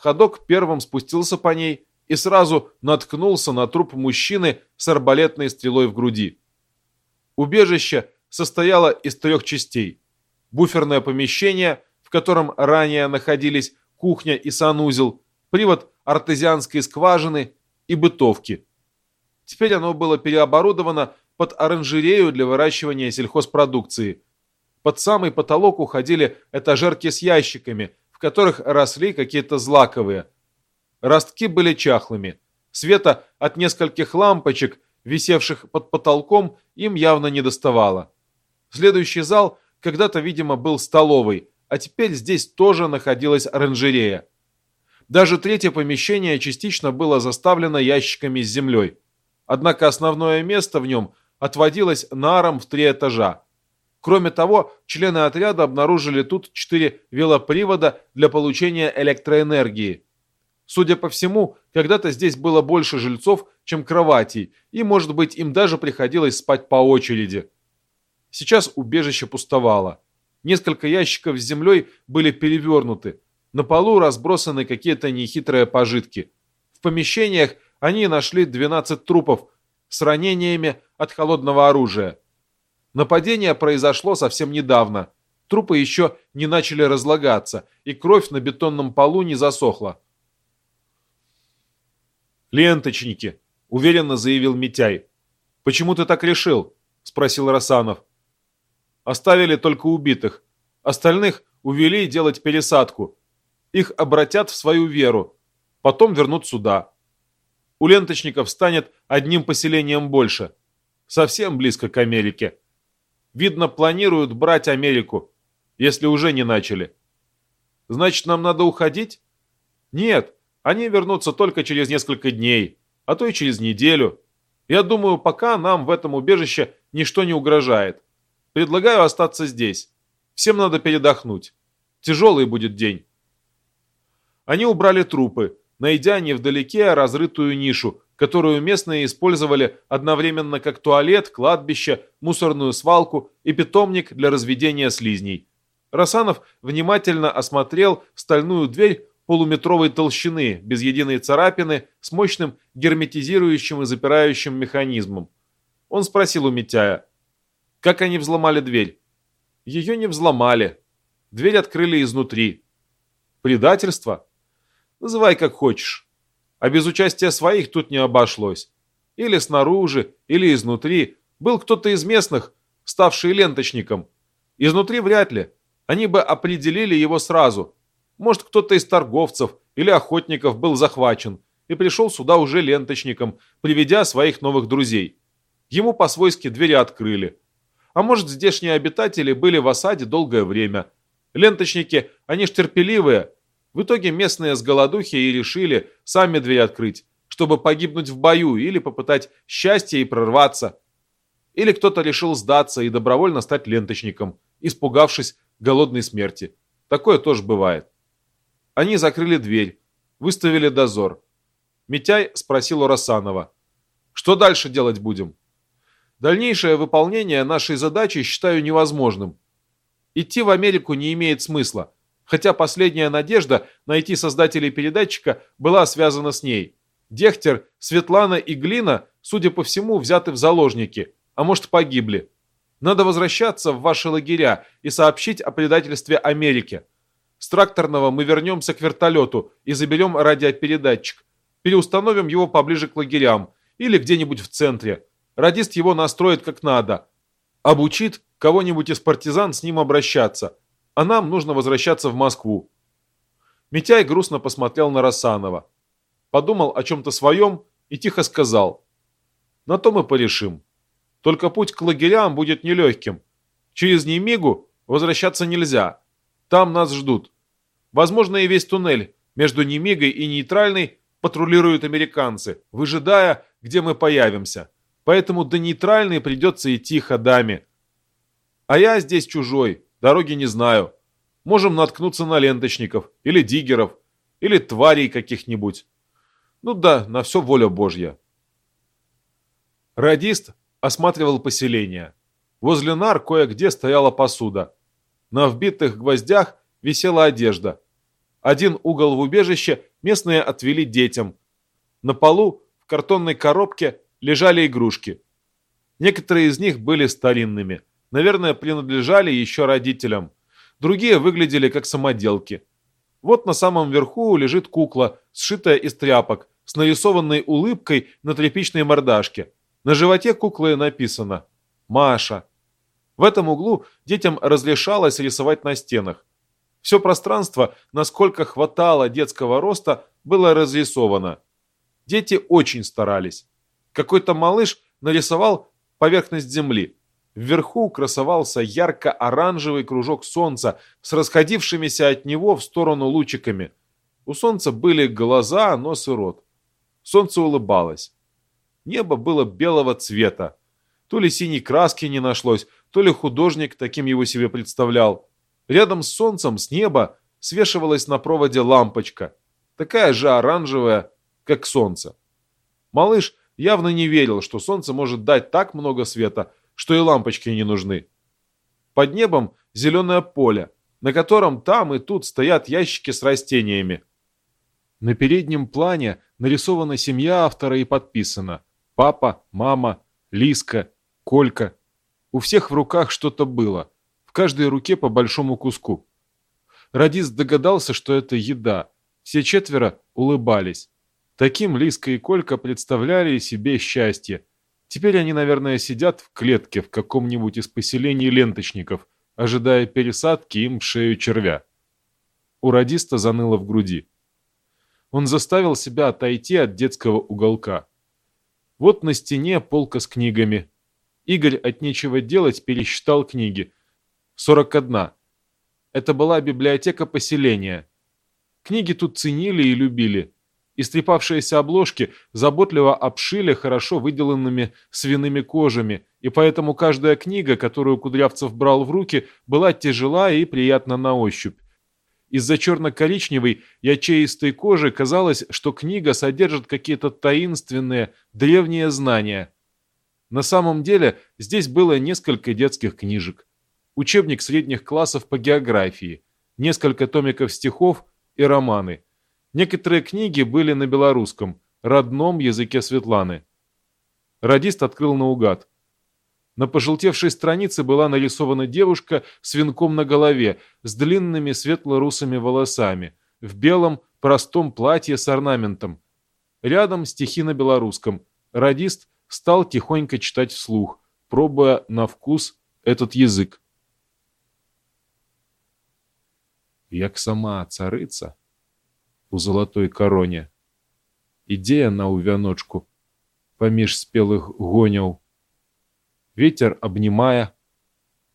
ходок первым спустился по ней и сразу наткнулся на труп мужчины с арбалетной стрелой в груди. Убежище состояло из трех частей. Буферное помещение, в котором ранее находились кухня и санузел, привод артезианской скважины и бытовки. Теперь оно было переоборудовано под оранжерею для выращивания сельхозпродукции. Под самый потолок уходили этажерки с ящиками, которых росли какие-то злаковые. Ростки были чахлыми. Света от нескольких лампочек, висевших под потолком, им явно не доставало. Следующий зал когда-то, видимо, был столовой, а теперь здесь тоже находилась оранжерея. Даже третье помещение частично было заставлено ящиками с землей. Однако основное место в нем отводилось наром в три этажа. Кроме того, члены отряда обнаружили тут четыре велопривода для получения электроэнергии. Судя по всему, когда-то здесь было больше жильцов, чем кроватей, и, может быть, им даже приходилось спать по очереди. Сейчас убежище пустовало. Несколько ящиков с землей были перевернуты. На полу разбросаны какие-то нехитрые пожитки. В помещениях они нашли 12 трупов с ранениями от холодного оружия. Нападение произошло совсем недавно. Трупы еще не начали разлагаться, и кровь на бетонном полу не засохла. «Ленточники», — уверенно заявил Митяй. «Почему ты так решил?» — спросил Расанов. «Оставили только убитых. Остальных увели делать пересадку. Их обратят в свою веру. Потом вернут сюда. У ленточников станет одним поселением больше. Совсем близко к Америке. Видно, планируют брать Америку, если уже не начали. Значит, нам надо уходить? Нет, они вернутся только через несколько дней, а то и через неделю. Я думаю, пока нам в этом убежище ничто не угрожает. Предлагаю остаться здесь. Всем надо передохнуть. Тяжелый будет день. Они убрали трупы, найдя невдалеке разрытую нишу, которую местные использовали одновременно как туалет, кладбище, мусорную свалку и питомник для разведения слизней. Расанов внимательно осмотрел стальную дверь полуметровой толщины, без единой царапины, с мощным герметизирующим и запирающим механизмом. Он спросил у Митяя, как они взломали дверь. Ее не взломали. Дверь открыли изнутри. Предательство? Называй как хочешь. А без участия своих тут не обошлось. Или снаружи, или изнутри. Был кто-то из местных, ставший ленточником. Изнутри вряд ли. Они бы определили его сразу. Может, кто-то из торговцев или охотников был захвачен и пришел сюда уже ленточником, приведя своих новых друзей. Ему по-свойски двери открыли. А может, здешние обитатели были в осаде долгое время. Ленточники, они ж терпеливые, в итоге местные с голодухи и решили сами дверь открыть, чтобы погибнуть в бою или попытать счастье и прорваться. Или кто-то решил сдаться и добровольно стать ленточником, испугавшись голодной смерти. Такое тоже бывает. Они закрыли дверь, выставили дозор. Митяй спросил у Росанова. «Что дальше делать будем?» «Дальнейшее выполнение нашей задачи считаю невозможным. Идти в Америку не имеет смысла хотя последняя надежда найти создателей передатчика была связана с ней. Дехтер, Светлана и Глина, судя по всему, взяты в заложники, а может погибли. Надо возвращаться в ваши лагеря и сообщить о предательстве Америке. С тракторного мы вернемся к вертолету и заберем радиопередатчик. Переустановим его поближе к лагерям или где-нибудь в центре. Радист его настроит как надо. Обучит кого-нибудь из партизан с ним обращаться – а нам нужно возвращаться в Москву. Митяй грустно посмотрел на Рассанова, подумал о чем-то своем и тихо сказал. На то мы порешим. Только путь к лагерям будет нелегким. Через Немигу возвращаться нельзя. Там нас ждут. Возможно, и весь туннель между Немигой и Нейтральной патрулируют американцы, выжидая, где мы появимся. Поэтому до Нейтральной придется идти ходами. А я здесь чужой, Дороги не знаю. Можем наткнуться на ленточников, или диггеров, или тварей каких-нибудь. Ну да, на все воля Божья. Радист осматривал поселение. Возле нар кое-где стояла посуда. На вбитых гвоздях висела одежда. Один угол в убежище местные отвели детям. На полу в картонной коробке лежали игрушки. Некоторые из них были старинными. Наверное, принадлежали еще родителям. Другие выглядели как самоделки. Вот на самом верху лежит кукла, сшитая из тряпок, с нарисованной улыбкой на тряпичной мордашке. На животе куклы написано «Маша». В этом углу детям разрешалось рисовать на стенах. Все пространство, насколько хватало детского роста, было разрисовано. Дети очень старались. Какой-то малыш нарисовал поверхность земли. Вверху красовался ярко-оранжевый кружок солнца с расходившимися от него в сторону лучиками. У солнца были глаза, нос и рот. Солнце улыбалось. Небо было белого цвета. То ли синей краски не нашлось, то ли художник таким его себе представлял. Рядом с солнцем, с неба, свешивалась на проводе лампочка, такая же оранжевая, как солнце. Малыш явно не верил, что солнце может дать так много света, что и лампочки не нужны. Под небом зеленое поле, на котором там и тут стоят ящики с растениями. На переднем плане нарисована семья автора и подписана «Папа», «Мама», «Лиска», «Колька». У всех в руках что-то было, в каждой руке по большому куску. Радист догадался, что это еда. Все четверо улыбались. Таким Лиска и Колька представляли себе счастье. Теперь они, наверное, сидят в клетке в каком-нибудь из поселений ленточников, ожидая пересадки им в шею червя. У радиста заныло в груди. Он заставил себя отойти от детского уголка. Вот на стене полка с книгами. Игорь от нечего делать пересчитал книги. 41. Это была библиотека поселения. Книги тут ценили и любили. Истрепавшиеся обложки заботливо обшили хорошо выделанными свиными кожами, и поэтому каждая книга, которую Кудрявцев брал в руки, была тяжела и приятна на ощупь. Из-за черно-коричневой ячеистой кожи казалось, что книга содержит какие-то таинственные, древние знания. На самом деле здесь было несколько детских книжек. Учебник средних классов по географии, несколько томиков стихов и романы – Некоторые книги были на белорусском, родном языке Светланы. Радист открыл наугад. На пожелтевшей странице была нарисована девушка с венком на голове, с длинными светло-русыми волосами, в белом простом платье с орнаментом. Рядом стихи на белорусском. Радист стал тихонько читать вслух, пробуя на вкус этот язык. Як сама царыца, у золотой короне. Ідзе яна ў вяночку паміж спелых гоняў. Ветер абнімае,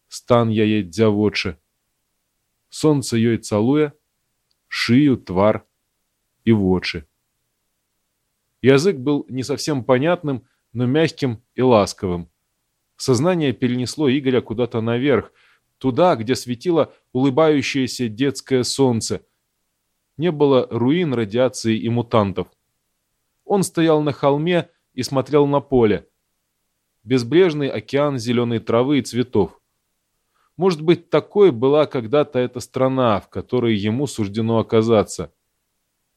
стан яе дзявочы. Сонца ёй цалуе, шыю, твар и вочы. Язык был не совсем понятным, но мягким и ласковым. Сознание перенесло Игоря куда-то наверх, туда, где светило улыбающееся детское солнце – не было руин, радиации и мутантов. Он стоял на холме и смотрел на поле. Безбрежный океан зеленой травы и цветов. Может быть, такой была когда-то эта страна, в которой ему суждено оказаться.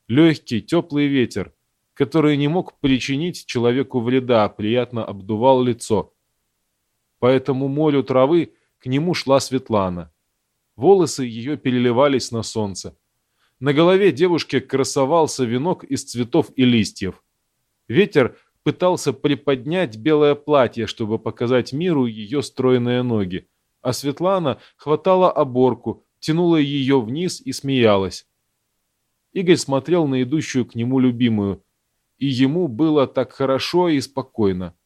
Легкий, теплый ветер, который не мог причинить человеку вреда, приятно обдувал лицо. По этому морю травы к нему шла Светлана. Волосы ее переливались на солнце. На голове девушки красовался венок из цветов и листьев. Ветер пытался приподнять белое платье, чтобы показать миру ее стройные ноги, а Светлана хватала оборку, тянула ее вниз и смеялась. Игорь смотрел на идущую к нему любимую, и ему было так хорошо и спокойно.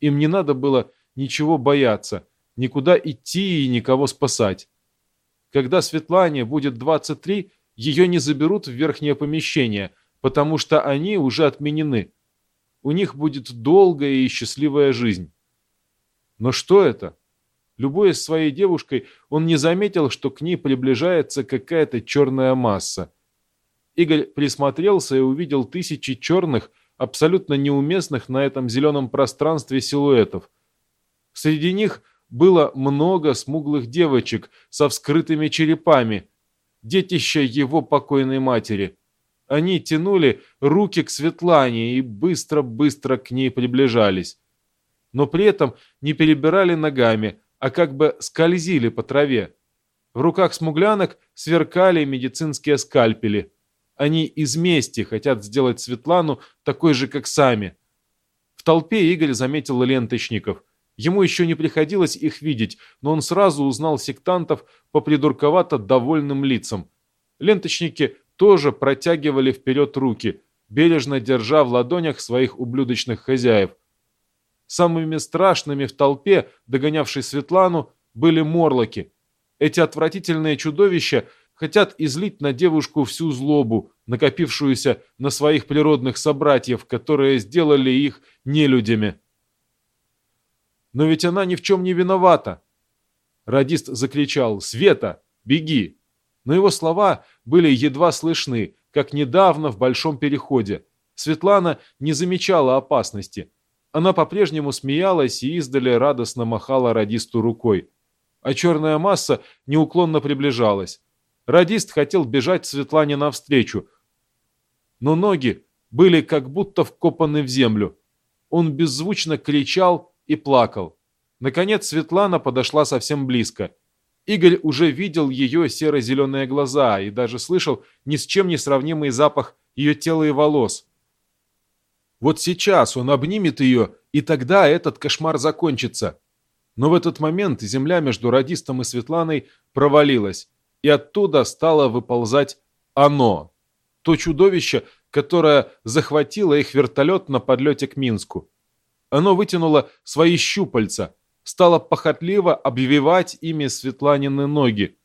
Им не надо было ничего бояться, никуда идти и никого спасать. Когда Светлане будет 23, ее не заберут в верхнее помещение, потому что они уже отменены. У них будет долгая и счастливая жизнь. Но что это? Любуясь своей девушкой, он не заметил, что к ней приближается какая-то черная масса. Игорь присмотрелся и увидел тысячи черных, абсолютно неуместных на этом зеленом пространстве силуэтов. Среди них было много смуглых девочек со вскрытыми черепами, детища его покойной матери. Они тянули руки к Светлане и быстро-быстро к ней приближались. Но при этом не перебирали ногами, а как бы скользили по траве. В руках смуглянок сверкали медицинские скальпели. Они из мести хотят сделать Светлану такой же, как сами. В толпе Игорь заметил ленточников. Ему еще не приходилось их видеть, но он сразу узнал сектантов по придурковато довольным лицам. Ленточники тоже протягивали вперед руки, бережно держа в ладонях своих ублюдочных хозяев. Самыми страшными в толпе, догонявшей Светлану, были морлоки. Эти отвратительные чудовища хотят излить на девушку всю злобу, накопившуюся на своих природных собратьев, которые сделали их нелюдями. Но ведь она ни в чем не виновата. Радист закричал «Света, беги!» Но его слова были едва слышны, как недавно в Большом Переходе. Светлана не замечала опасности. Она по-прежнему смеялась и издали радостно махала радисту рукой. А черная масса неуклонно приближалась. Радист хотел бежать Светлане навстречу, но ноги были как будто вкопаны в землю. Он беззвучно кричал и плакал. Наконец Светлана подошла совсем близко. Игорь уже видел ее серо-зеленые глаза и даже слышал ни с чем не сравнимый запах ее тела и волос. Вот сейчас он обнимет ее, и тогда этот кошмар закончится. Но в этот момент земля между радистом и Светланой провалилась, и оттуда стало выползать оно, то чудовище, которое захватило их вертолет на подлете к Минску. Оно вытянуло свои щупальца – стала похотливо обвивать ими Светланины ноги.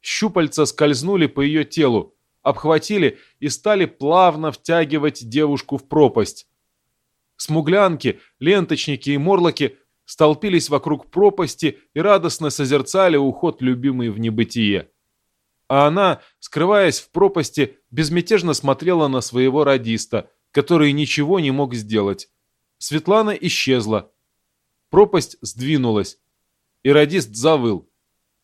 Щупальца скользнули по ее телу, обхватили и стали плавно втягивать девушку в пропасть. Смуглянки, ленточники и морлоки столпились вокруг пропасти и радостно созерцали уход любимой в небытие. А она, скрываясь в пропасти, безмятежно смотрела на своего радиста, который ничего не мог сделать. Светлана исчезла, Пропасть сдвинулась, и радист завыл.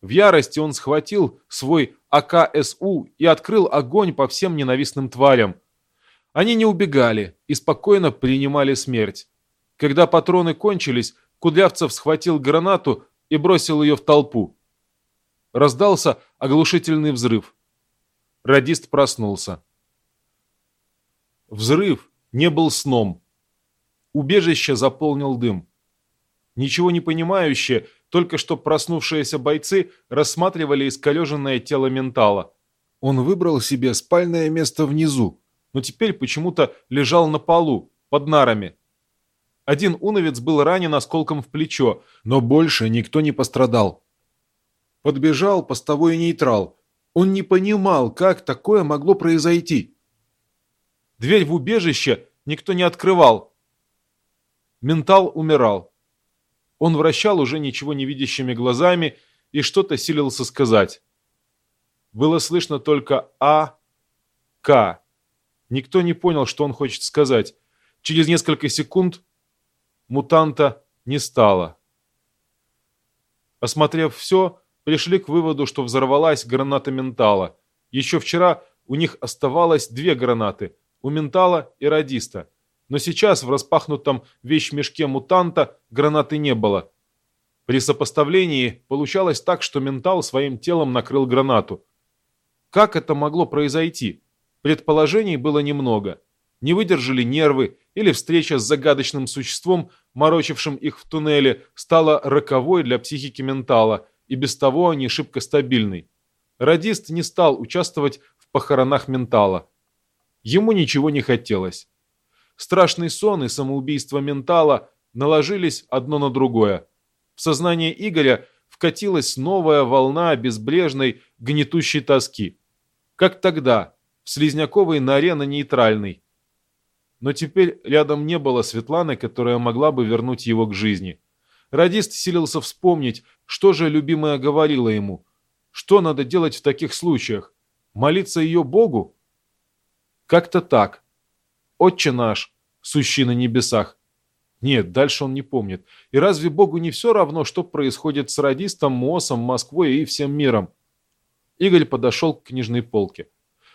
В ярости он схватил свой АКСУ и открыл огонь по всем ненавистным тварям. Они не убегали и спокойно принимали смерть. Когда патроны кончились, Кудрявцев схватил гранату и бросил ее в толпу. Раздался оглушительный взрыв. Радист проснулся. Взрыв не был сном. Убежище заполнил дым. Ничего не понимающие, только что проснувшиеся бойцы рассматривали искалеженное тело ментала. Он выбрал себе спальное место внизу, но теперь почему-то лежал на полу, под нарами. Один уновец был ранен осколком в плечо, но больше никто не пострадал. Подбежал постовой нейтрал. Он не понимал, как такое могло произойти. Дверь в убежище никто не открывал. Ментал умирал. Он вращал уже ничего не видящими глазами и что-то силился сказать. Было слышно только «А», «К». Никто не понял, что он хочет сказать. Через несколько секунд мутанта не стало. Осмотрев все, пришли к выводу, что взорвалась граната ментала. Еще вчера у них оставалось две гранаты – у ментала и радиста – но сейчас в распахнутом вещмешке мутанта гранаты не было. При сопоставлении получалось так, что ментал своим телом накрыл гранату. Как это могло произойти? Предположений было немного. Не выдержали нервы, или встреча с загадочным существом, морочившим их в туннеле, стала роковой для психики ментала, и без того не шибко стабильной. Радист не стал участвовать в похоронах ментала. Ему ничего не хотелось. Страшный сон и самоубийство ментала наложились одно на другое. В сознание Игоря вкатилась новая волна безбрежной, гнетущей тоски. Как тогда, в Слизняковой норе на нейтральной. Но теперь рядом не было Светланы, которая могла бы вернуть его к жизни. Радист силился вспомнить, что же любимая говорила ему. Что надо делать в таких случаях? Молиться ее Богу? Как-то так. «Отче наш, сущий на небесах». Нет, дальше он не помнит. И разве Богу не все равно, что происходит с радистом, МОСом, Москвой и всем миром? Игорь подошел к книжной полке.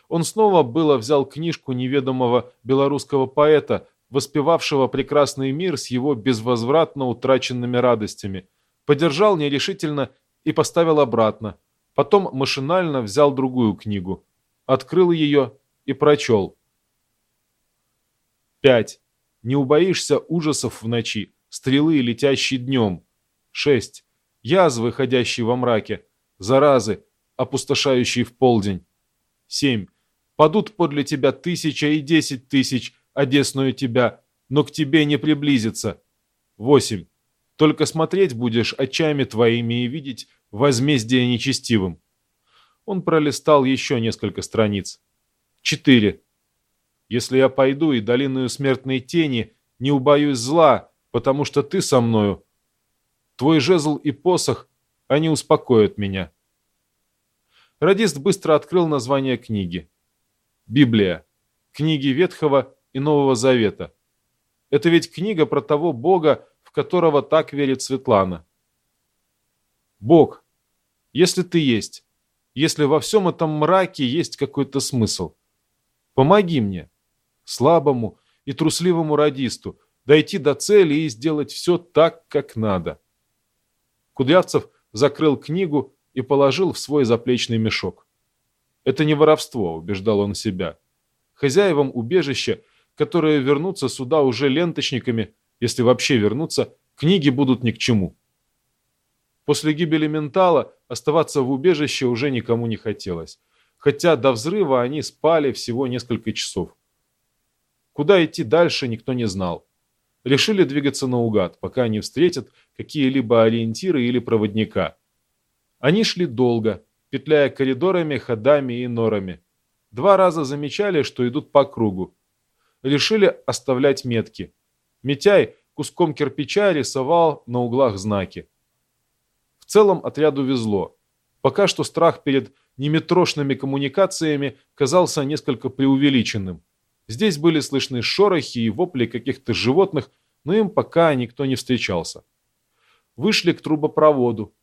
Он снова было взял книжку неведомого белорусского поэта, воспевавшего прекрасный мир с его безвозвратно утраченными радостями, подержал нерешительно и поставил обратно. Потом машинально взял другую книгу, открыл ее и прочел. 5. Не убоишься ужасов в ночи, стрелы, летящие днем. 6. Язвы, ходящие во мраке, заразы, опустошающие в полдень. 7. Падут подле тебя тысяча и десять тысяч, одесную тебя, но к тебе не приблизится. 8. Только смотреть будешь очами твоими и видеть возмездие нечестивым. Он пролистал еще несколько страниц. 4. Если я пойду и долиною смертной тени, не убоюсь зла, потому что ты со мною. Твой жезл и посох, они успокоят меня. Радист быстро открыл название книги. Библия. Книги Ветхого и Нового Завета. Это ведь книга про того Бога, в которого так верит Светлана. Бог, если ты есть, если во всем этом мраке есть какой-то смысл, помоги мне, слабому и трусливому радисту, дойти до цели и сделать все так, как надо. Кудрявцев закрыл книгу и положил в свой заплечный мешок. Это не воровство, убеждал он себя. Хозяевам убежища, которые вернутся сюда уже ленточниками, если вообще вернутся, книги будут ни к чему. После гибели ментала оставаться в убежище уже никому не хотелось, хотя до взрыва они спали всего несколько часов. Куда идти дальше, никто не знал. Решили двигаться наугад, пока не встретят какие-либо ориентиры или проводника. Они шли долго, петляя коридорами, ходами и норами. Два раза замечали, что идут по кругу. Решили оставлять метки. Митяй куском кирпича рисовал на углах знаки. В целом отряду везло. Пока что страх перед неметрошными коммуникациями казался несколько преувеличенным. Здесь были слышны шорохи и вопли каких-то животных, но им пока никто не встречался. Вышли к трубопроводу,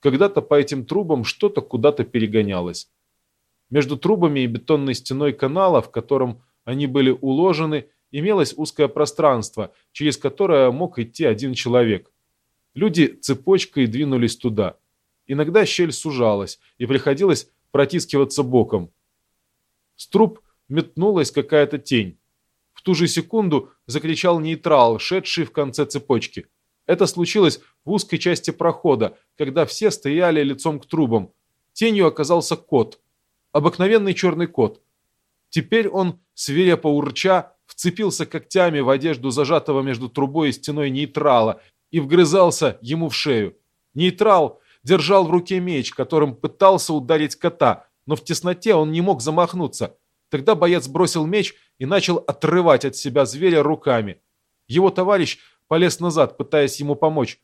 когда-то по этим трубам что-то куда-то перегонялось. Между трубами и бетонной стеной канала, в котором они были уложены, имелось узкое пространство, через которое мог идти один человек. Люди цепочкой двинулись туда. Иногда щель сужалась, и приходилось протискиваться боком. С труб метнулась какая-то тень. В ту же секунду закричал нейтрал, шедший в конце цепочки – это случилось в узкой части прохода, когда все стояли лицом к трубам. Тенью оказался кот. Обыкновенный черный кот. Теперь он, свирепо урча, вцепился когтями в одежду зажатого между трубой и стеной нейтрала и вгрызался ему в шею. Нейтрал держал в руке меч, которым пытался ударить кота, но в тесноте он не мог замахнуться. Тогда боец бросил меч и начал отрывать от себя зверя руками. Его товарищ полез назад, пытаясь ему помочь.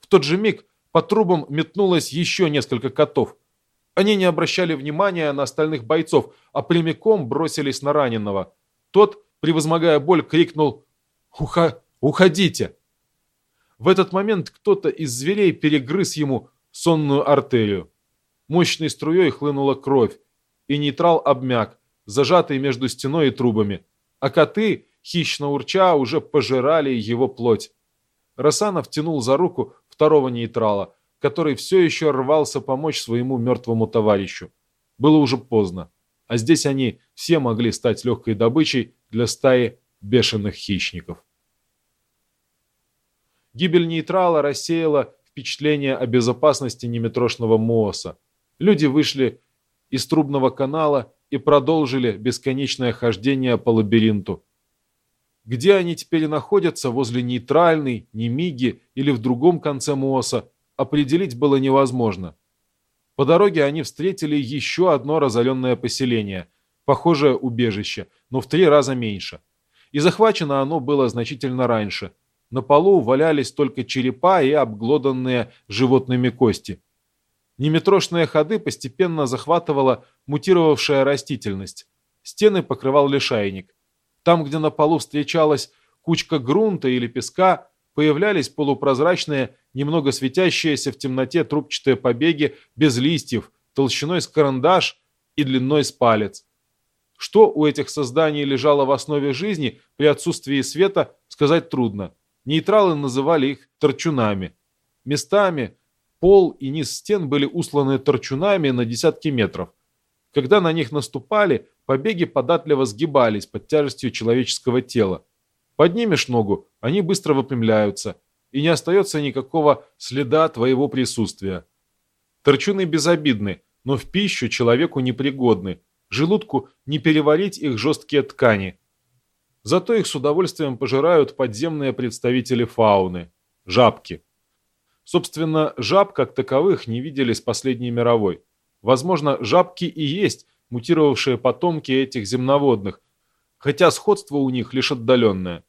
В тот же миг по трубам метнулось еще несколько котов. Они не обращали внимания на остальных бойцов, а прямиком бросились на раненого. Тот, превозмогая боль, крикнул «Уха... «Уходите!». В этот момент кто-то из зверей перегрыз ему сонную артерию. Мощной струей хлынула кровь, и нейтрал обмяк, зажатый между стеной и трубами. А коты, хищно урча, уже пожирали его плоть. Расанов тянул за руку второго нейтрала, который все еще рвался помочь своему мертвому товарищу. Было уже поздно, а здесь они все могли стать легкой добычей для стаи бешеных хищников. Гибель нейтрала рассеяла впечатление о безопасности неметрошного Мооса. Люди вышли из трубного канала и продолжили бесконечное хождение по лабиринту, где они теперь находятся, возле нейтральной, Немиги или в другом конце Мооса, определить было невозможно. По дороге они встретили еще одно разоренное поселение, похожее убежище, но в три раза меньше. И захвачено оно было значительно раньше. На полу валялись только черепа и обглоданные животными кости. Неметрошные ходы постепенно захватывала мутировавшая растительность. Стены покрывал лишайник. Там, где на полу встречалась кучка грунта или песка, появлялись полупрозрачные, немного светящиеся в темноте трубчатые побеги без листьев, толщиной с карандаш и длиной с палец. Что у этих созданий лежало в основе жизни при отсутствии света, сказать трудно. Нейтралы называли их торчунами. Местами пол и низ стен были усланы торчунами на десятки метров. Когда на них наступали, побеги податливо сгибались под тяжестью человеческого тела. Поднимешь ногу, они быстро выпрямляются, и не остается никакого следа твоего присутствия. Торчуны безобидны, но в пищу человеку непригодны, желудку не переварить их жесткие ткани. Зато их с удовольствием пожирают подземные представители фауны – жабки. Собственно, жаб как таковых не видели с последней мировой. Возможно, жабки и есть мутировавшие потомки этих земноводных, хотя сходство у них лишь отдаленное.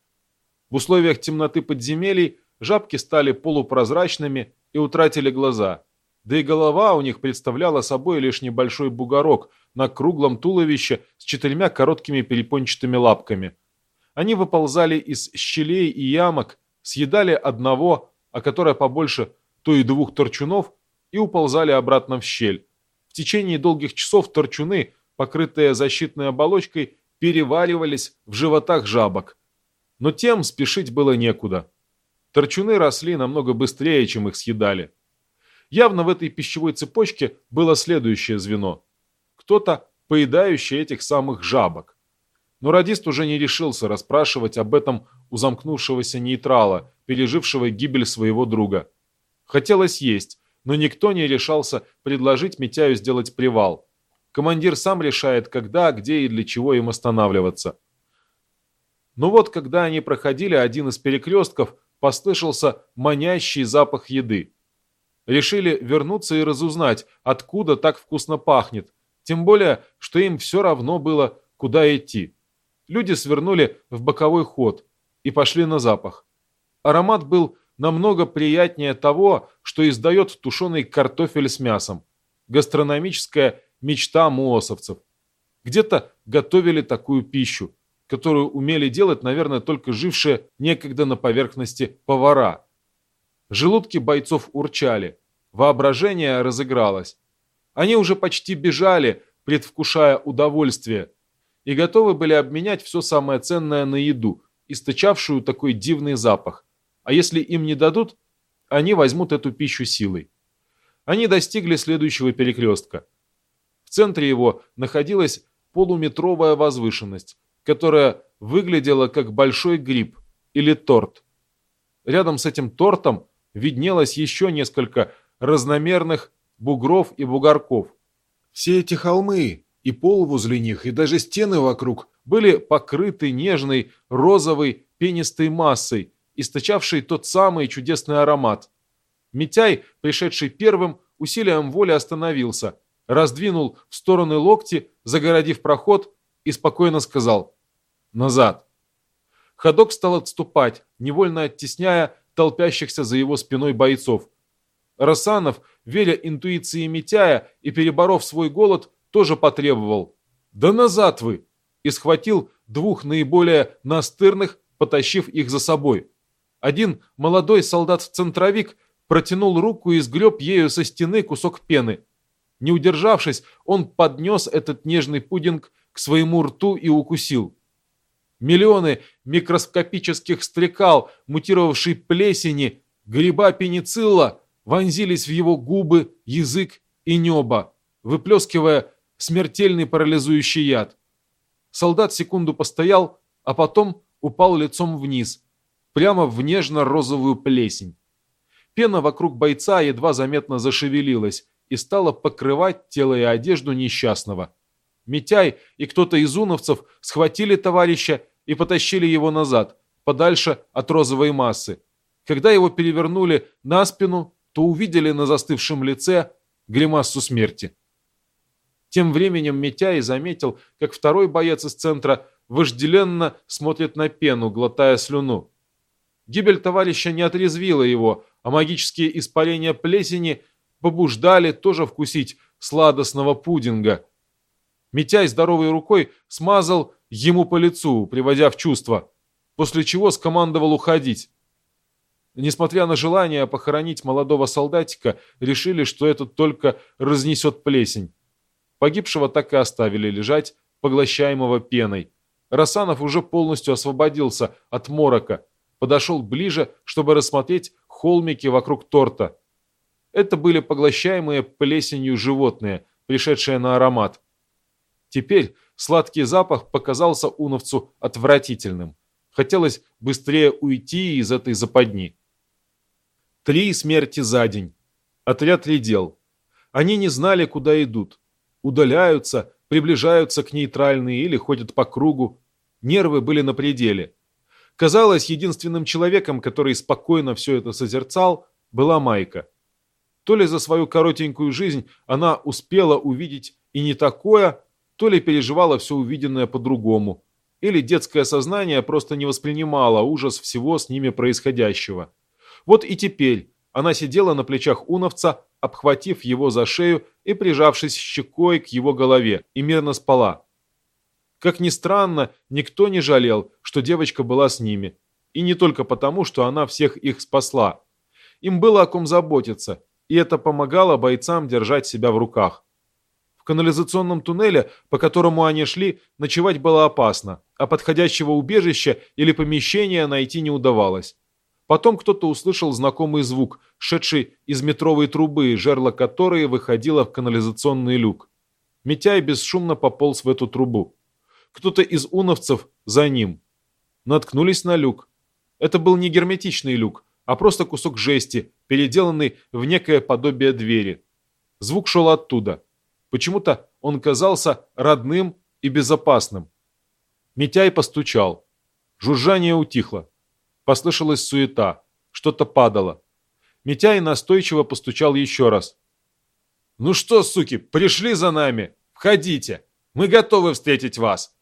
В условиях темноты подземелий жабки стали полупрозрачными и утратили глаза, да и голова у них представляла собой лишь небольшой бугорок на круглом туловище с четырьмя короткими перепончатыми лапками. Они выползали из щелей и ямок, съедали одного, а которое побольше, то и двух торчунов, и уползали обратно в щель. В течение долгих часов торчуны, покрытые защитной оболочкой, переваривались в животах жабок. Но тем спешить было некуда. Торчуны росли намного быстрее, чем их съедали. Явно в этой пищевой цепочке было следующее звено. Кто-то, поедающий этих самых жабок. Но радист уже не решился расспрашивать об этом у замкнувшегося нейтрала, пережившего гибель своего друга. Хотелось есть, но никто не решался предложить Митяю сделать привал. Командир сам решает, когда, где и для чего им останавливаться. Но вот, когда они проходили один из перекрестков, послышался манящий запах еды. Решили вернуться и разузнать, откуда так вкусно пахнет, тем более, что им все равно было, куда идти. Люди свернули в боковой ход и пошли на запах. Аромат был намного приятнее того, что издает тушеный картофель с мясом. Гастрономическая мечта муосовцев. Где-то готовили такую пищу, которую умели делать, наверное, только жившие некогда на поверхности повара. Желудки бойцов урчали, воображение разыгралось. Они уже почти бежали, предвкушая удовольствие, и готовы были обменять все самое ценное на еду, источавшую такой дивный запах. А если им не дадут, они возьмут эту пищу силой. Они достигли следующего перекрестка – центре его находилась полуметровая возвышенность, которая выглядела как большой гриб или торт. Рядом с этим тортом виднелось еще несколько разномерных бугров и бугорков. Все эти холмы и пол возле них, и даже стены вокруг были покрыты нежной розовой пенистой массой, источавшей тот самый чудесный аромат. Митяй, пришедший первым, усилием воли остановился – раздвинул в стороны локти, загородив проход, и спокойно сказал «Назад». Ходок стал отступать, невольно оттесняя толпящихся за его спиной бойцов. Расанов, веря интуиции Митяя и переборов свой голод, тоже потребовал «Да назад вы!» и схватил двух наиболее настырных, потащив их за собой. Один молодой солдат-центровик протянул руку и сгреб ею со стены кусок пены – не удержавшись, он поднес этот нежный пудинг к своему рту и укусил. Миллионы микроскопических стрекал, мутировавшей плесени, гриба пеницилла, вонзились в его губы, язык и небо, выплескивая смертельный парализующий яд. Солдат секунду постоял, а потом упал лицом вниз, прямо в нежно-розовую плесень. Пена вокруг бойца едва заметно зашевелилась, и стала покрывать тело и одежду несчастного. Митяй и кто-то из уновцев схватили товарища и потащили его назад, подальше от розовой массы. Когда его перевернули на спину, то увидели на застывшем лице гримассу смерти. Тем временем Митяй заметил, как второй боец из центра вожделенно смотрит на пену, глотая слюну. Гибель товарища не отрезвила его, а магические испарения плесени – побуждали тоже вкусить сладостного пудинга. Митяй здоровой рукой смазал ему по лицу, приводя в чувство, после чего скомандовал уходить. несмотря на желание похоронить молодого солдатика, решили, что это только разнесет плесень. Погибшего так и оставили лежать, поглощаемого пеной. Расанов уже полностью освободился от морока, подошел ближе, чтобы рассмотреть холмики вокруг торта. Это были поглощаемые плесенью животные, пришедшие на аромат. Теперь сладкий запах показался уновцу отвратительным. Хотелось быстрее уйти из этой западни. Три смерти за день. Отряд редел. Они не знали, куда идут. Удаляются, приближаются к нейтральной или ходят по кругу. Нервы были на пределе. Казалось, единственным человеком, который спокойно все это созерцал, была Майка. То ли за свою коротенькую жизнь она успела увидеть и не такое, то ли переживала все увиденное по-другому, или детское сознание просто не воспринимало ужас всего с ними происходящего. Вот и теперь она сидела на плечах Уновца, обхватив его за шею и прижавшись щекой к его голове, и мирно спала. Как ни странно, никто не жалел, что девочка была с ними. И не только потому, что она всех их спасла. Им было о ком заботиться, и это помогало бойцам держать себя в руках канализационном туннеле, по которому они шли, ночевать было опасно, а подходящего убежища или помещения найти не удавалось. Потом кто-то услышал знакомый звук, шедший из метровой трубы, жерло которой выходило в канализационный люк. Митяй бесшумно пополз в эту трубу. Кто-то из уновцев за ним. Наткнулись на люк. Это был не герметичный люк, а просто кусок жести, переделанный в некое подобие двери. Звук шел оттуда. Почему-то он казался родным и безопасным. Митяй постучал. Жужжание утихло. Послышалась суета. Что-то падало. Митяй настойчиво постучал еще раз. «Ну что, суки, пришли за нами? Входите. Мы готовы встретить вас.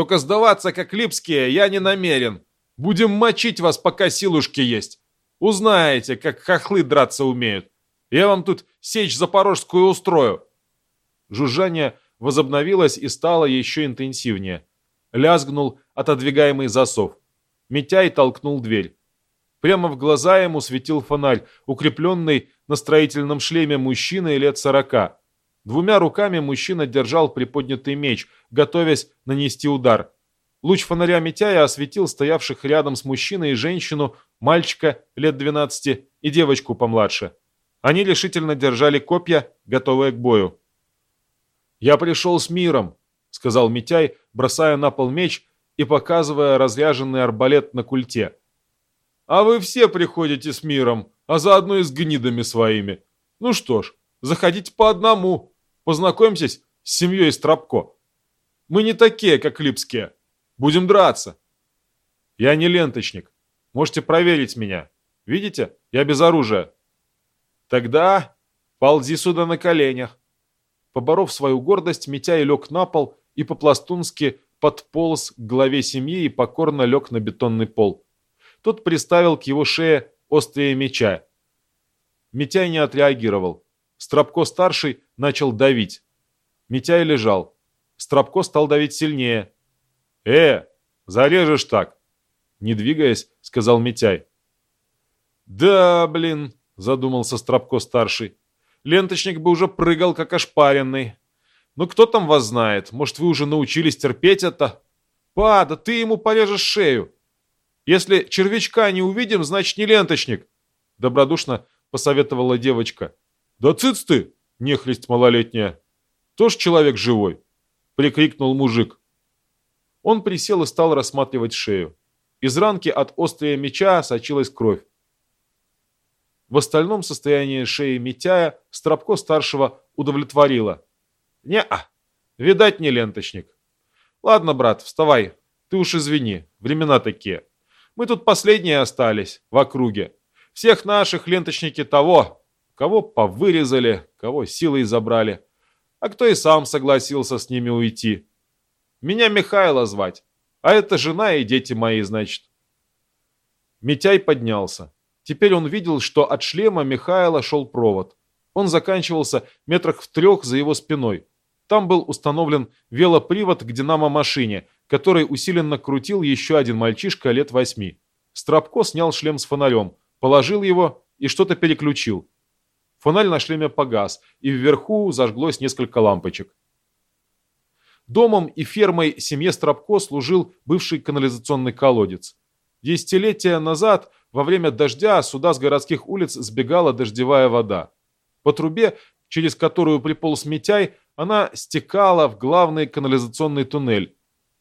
Только сдаваться, как липские, я не намерен. Будем мочить вас, пока силушки есть. Узнаете, как хохлы драться умеют. Я вам тут сечь запорожскую устрою. Жужжание возобновилось и стало еще интенсивнее. Лязгнул отодвигаемый засов. Митяй толкнул дверь. Прямо в глаза ему светил фонарь, укрепленный на строительном шлеме мужчины лет сорока. Двумя руками мужчина держал приподнятый меч, готовясь нанести удар. Луч фонаря Митяя осветил стоявших рядом с мужчиной и женщину, мальчика лет двенадцати и девочку помладше. Они решительно держали копья, готовые к бою. «Я пришел с миром», — сказал Митяй, бросая на пол меч и показывая разряженный арбалет на культе. «А вы все приходите с миром, а заодно и с гнидами своими. Ну что ж, заходите по одному, познакомьтесь с семьей Стропко. Мы не такие, как Липские. Будем драться». «Я не ленточник. Можете проверить меня. Видите, я без оружия». «Тогда ползи сюда на коленях. Поборов свою гордость, Митяй лег на пол и по-пластунски подполз к главе семьи и покорно лег на бетонный пол. Тот приставил к его шее острие меча. Митяй не отреагировал. Стропко-старший начал давить. Митяй лежал. Стропко стал давить сильнее. «Э, зарежешь так!» Не двигаясь, сказал Митяй. «Да, блин!» – задумался Стропко-старший. Ленточник бы уже прыгал, как ошпаренный. Ну кто там вас знает? Может, вы уже научились терпеть это? Па, да ты ему порежешь шею. Если червячка не увидим, значит не ленточник. Добродушно посоветовала девочка. Да цыц ты, нехлесть малолетняя. Тоже человек живой. Прикрикнул мужик. Он присел и стал рассматривать шею. Из ранки от острия меча сочилась кровь. В остальном состояние шеи Митяя Стропко-старшего удовлетворило. «Не-а, видать, не ленточник. Ладно, брат, вставай, ты уж извини, времена такие. Мы тут последние остались в округе. Всех наших ленточники того, кого повырезали, кого силой забрали, а кто и сам согласился с ними уйти. Меня Михайло звать, а это жена и дети мои, значит». Митяй поднялся. Теперь он видел, что от шлема Михаила шел провод. Он заканчивался метрах в трех за его спиной. Там был установлен велопривод к динамо-машине, который усиленно крутил еще один мальчишка лет восьми. Страбко снял шлем с фонарем, положил его и что-то переключил. Фонарь на шлеме погас, и вверху зажглось несколько лампочек. Домом и фермой семье Стропко служил бывший канализационный колодец. Десятилетия назад, во время дождя, сюда с городских улиц сбегала дождевая вода. По трубе, через которую приполз Митяй, она стекала в главный канализационный туннель.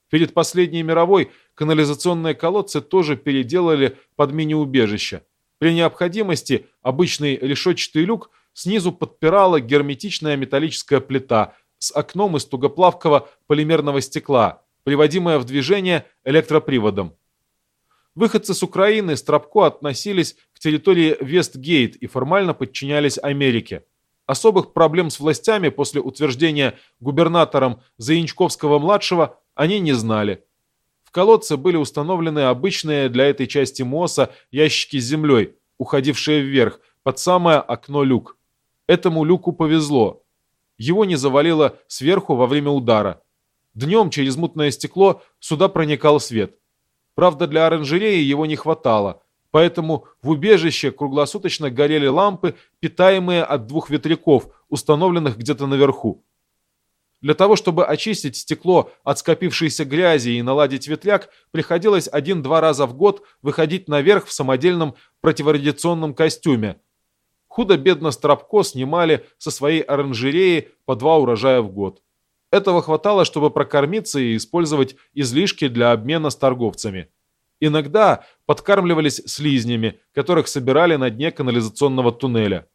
Перед последней мировой канализационные колодцы тоже переделали под мини-убежище. При необходимости обычный решетчатый люк снизу подпирала герметичная металлическая плита с окном из тугоплавкого полимерного стекла, приводимая в движение электроприводом. Выходцы с Украины Стропко относились к территории Вестгейт и формально подчинялись Америке. Особых проблем с властями после утверждения губернатором Заинчковского-младшего они не знали. В колодце были установлены обычные для этой части МОСа ящики с землей, уходившие вверх, под самое окно люк. Этому люку повезло. Его не завалило сверху во время удара. Днем через мутное стекло сюда проникал свет. Правда, для оранжереи его не хватало – Поэтому в убежище круглосуточно горели лампы, питаемые от двух ветряков, установленных где-то наверху. Для того, чтобы очистить стекло от скопившейся грязи и наладить ветряк, приходилось один-два раза в год выходить наверх в самодельном противорадиационном костюме. Худо-бедно Стропко снимали со своей оранжереи по два урожая в год. Этого хватало, чтобы прокормиться и использовать излишки для обмена с торговцами. Иногда подкармливались слизнями, которых собирали на дне канализационного туннеля.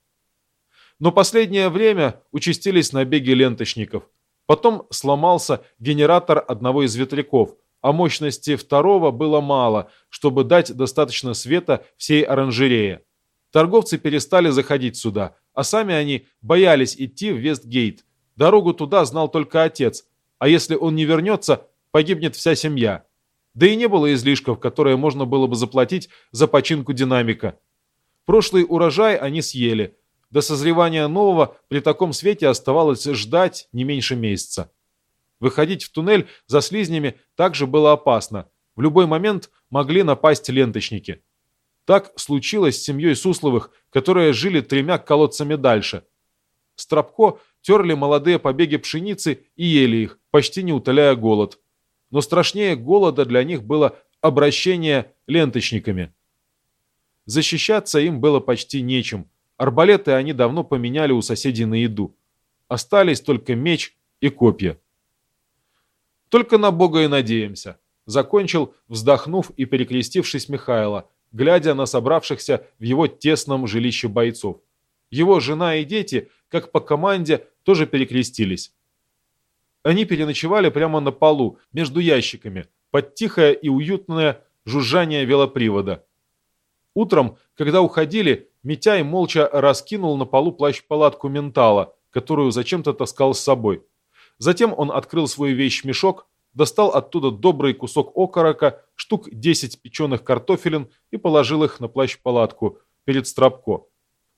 Но последнее время участились набеги ленточников. Потом сломался генератор одного из ветряков, а мощности второго было мало, чтобы дать достаточно света всей оранжерее. Торговцы перестали заходить сюда, а сами они боялись идти в Вестгейт. Дорогу туда знал только отец, а если он не вернется, погибнет вся семья. Да и не было излишков, которые можно было бы заплатить за починку динамика. Прошлый урожай они съели. До созревания нового при таком свете оставалось ждать не меньше месяца. Выходить в туннель за слизнями также было опасно. В любой момент могли напасть ленточники. Так случилось с семьей Сусловых, которые жили тремя колодцами дальше. Стропко терли молодые побеги пшеницы и ели их, почти не утоляя голод но страшнее голода для них было обращение ленточниками. Защищаться им было почти нечем. Арбалеты они давно поменяли у соседей на еду. Остались только меч и копья. Только на Бога и надеемся. Закончил, вздохнув и перекрестившись Михайло, глядя на собравшихся в его тесном жилище бойцов. Его жена и дети, как по команде, тоже перекрестились. Они переночевали прямо на полу, между ящиками, под тихое и уютное жужжание велопривода. Утром, когда уходили, Митяй молча раскинул на полу плащ-палатку ментала, которую зачем-то таскал с собой. Затем он открыл свой вещмешок, достал оттуда добрый кусок окорока, штук 10 печеных картофелин и положил их на плащ-палатку перед Стропко.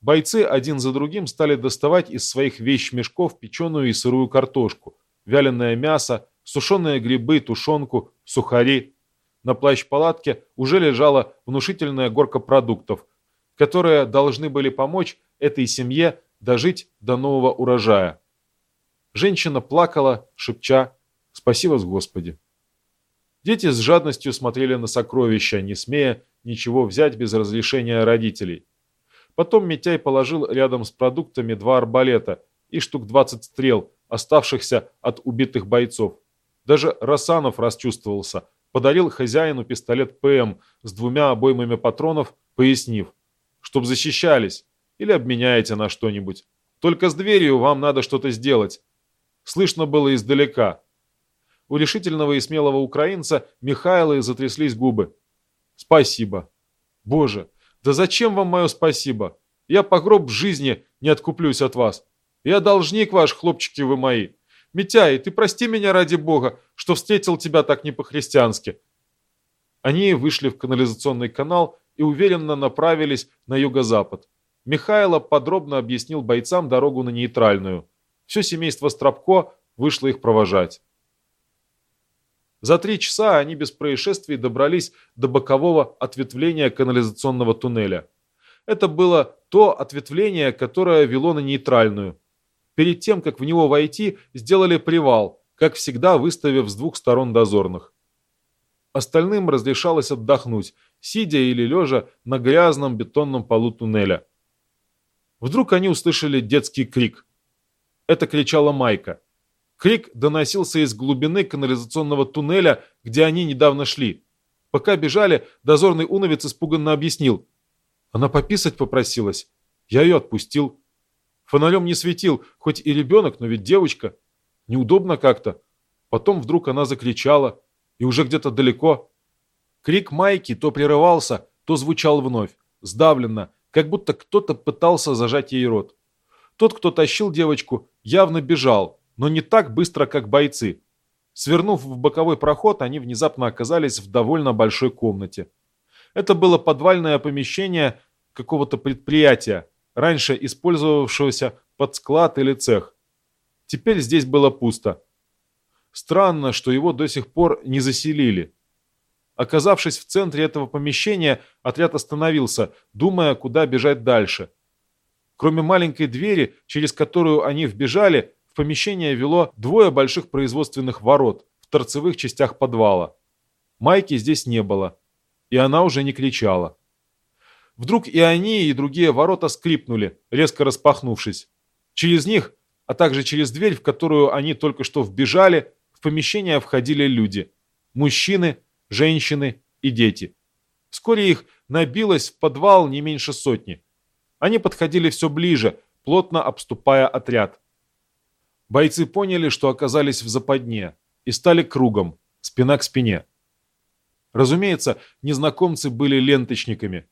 Бойцы один за другим стали доставать из своих вещмешков печеную и сырую картошку вяленое мясо, сушеные грибы, тушенку, сухари. На плащ-палатке уже лежала внушительная горка продуктов, которые должны были помочь этой семье дожить до нового урожая. Женщина плакала, шепча «Спаси вас, Господи!». Дети с жадностью смотрели на сокровища, не смея ничего взять без разрешения родителей. Потом Митяй положил рядом с продуктами два арбалета и штук 20 стрел, оставшихся от убитых бойцов. Даже Расанов расчувствовался, подарил хозяину пистолет ПМ с двумя обоймами патронов, пояснив, чтоб защищались или обменяете на что-нибудь. Только с дверью вам надо что-то сделать. Слышно было издалека. У решительного и смелого украинца Михаила затряслись губы. «Спасибо. Боже, да зачем вам мое спасибо? Я по гроб жизни не откуплюсь от вас. Я должник ваш, хлопчики вы мои. Митяй, ты прости меня ради бога, что встретил тебя так не по-христиански». Они вышли в канализационный канал и уверенно направились на юго-запад. Михайло подробно объяснил бойцам дорогу на нейтральную. Все семейство Стропко вышло их провожать. За три часа они без происшествий добрались до бокового ответвления канализационного туннеля. Это было то ответвление, которое вело на нейтральную. Перед тем, как в него войти, сделали привал, как всегда выставив с двух сторон дозорных. Остальным разрешалось отдохнуть, сидя или лежа на грязном бетонном полу туннеля. Вдруг они услышали детский крик. Это кричала Майка. Крик доносился из глубины канализационного туннеля, где они недавно шли. Пока бежали, дозорный уновец испуганно объяснил. Она пописать попросилась. Я ее отпустил. Фонарем не светил, хоть и ребенок, но ведь девочка. Неудобно как-то. Потом вдруг она закричала, и уже где-то далеко. Крик Майки то прерывался, то звучал вновь, сдавленно, как будто кто-то пытался зажать ей рот. Тот, кто тащил девочку, явно бежал, но не так быстро, как бойцы. Свернув в боковой проход, они внезапно оказались в довольно большой комнате. Это было подвальное помещение какого-то предприятия, раньше использовавшегося под склад или цех. Теперь здесь было пусто. Странно, что его до сих пор не заселили. Оказавшись в центре этого помещения, отряд остановился, думая, куда бежать дальше. Кроме маленькой двери, через которую они вбежали, в помещение вело двое больших производственных ворот в торцевых частях подвала. Майки здесь не было, и она уже не кричала. Вдруг и они, и другие ворота скрипнули, резко распахнувшись. Через них, а также через дверь, в которую они только что вбежали, в помещение входили люди. Мужчины, женщины и дети. Вскоре их набилось в подвал не меньше сотни. Они подходили все ближе, плотно обступая отряд. Бойцы поняли, что оказались в западне, и стали кругом, спина к спине. Разумеется, незнакомцы были ленточниками.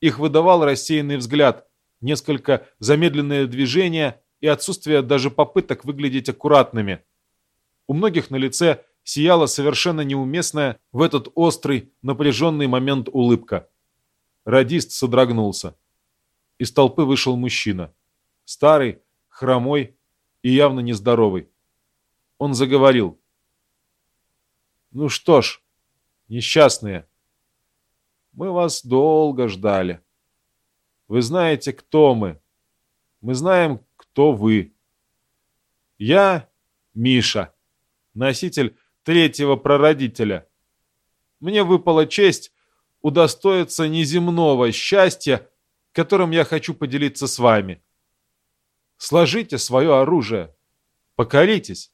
Их выдавал рассеянный взгляд, несколько замедленные движения и отсутствие даже попыток выглядеть аккуратными. У многих на лице сияла совершенно неуместная в этот острый, напряженный момент улыбка. Радист содрогнулся. Из толпы вышел мужчина. Старый, хромой и явно нездоровый. Он заговорил. «Ну что ж, несчастные, мы вас долго ждали. Вы знаете, кто мы. Мы знаем, кто вы. Я Миша, носитель третьего прародителя. Мне выпала честь удостоиться неземного счастья, которым я хочу поделиться с вами. Сложите свое оружие, покоритесь.